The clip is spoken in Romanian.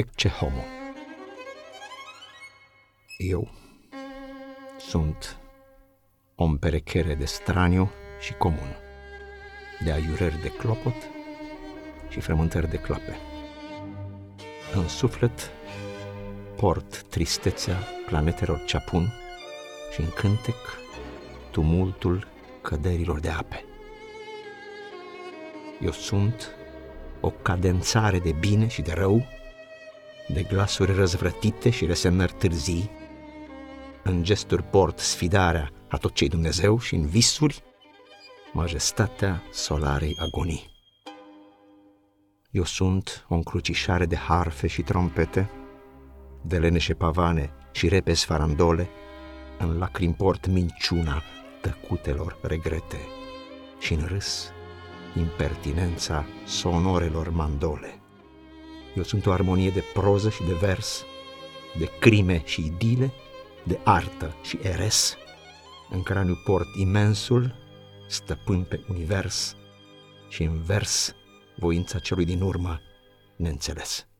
Ecce homo. Eu sunt om perechere de straniu și comun, de aiurări de clopot și frământări de clape. În suflet port tristețea planetelor ce apun și în cântec tumultul căderilor de ape. Eu sunt o cadențare de bine și de rău, de glasuri răzvrătite și resemnări târzii, în gesturi port sfidarea a tot ce Dumnezeu și în visuri majestatea solarei agonii. Eu sunt o încrucișare de harfe și trompete, de leneșe pavane și repezi farandole, în lacrimi port minciuna tăcutelor regrete și în râs impertinența sonorelor mandole. Eu sunt o armonie de proză și de vers, de crime și idile, de artă și eres. În craniu port imensul, stăpân pe univers și în vers voința celui din urmă neînțeles.